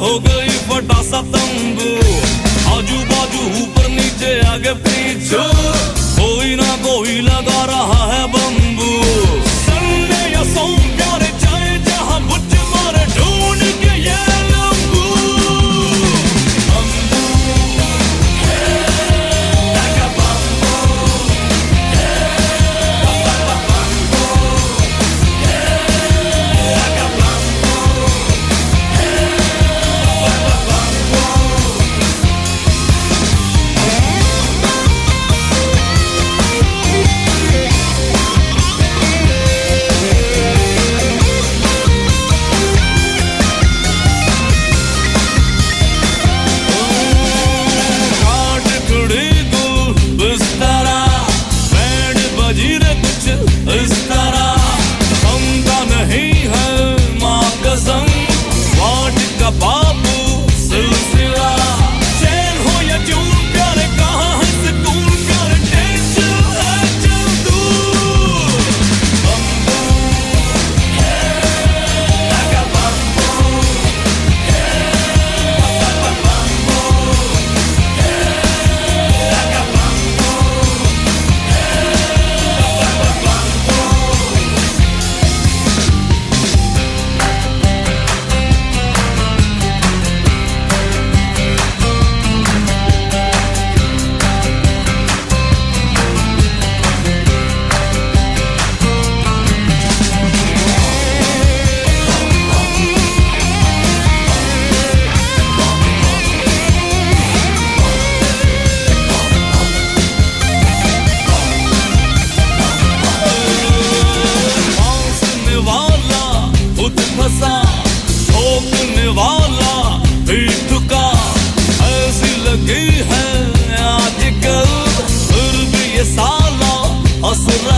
हो गई फटा सा तंबू। आजू बाजू ऊपर नीचे आगे पीछे। Paso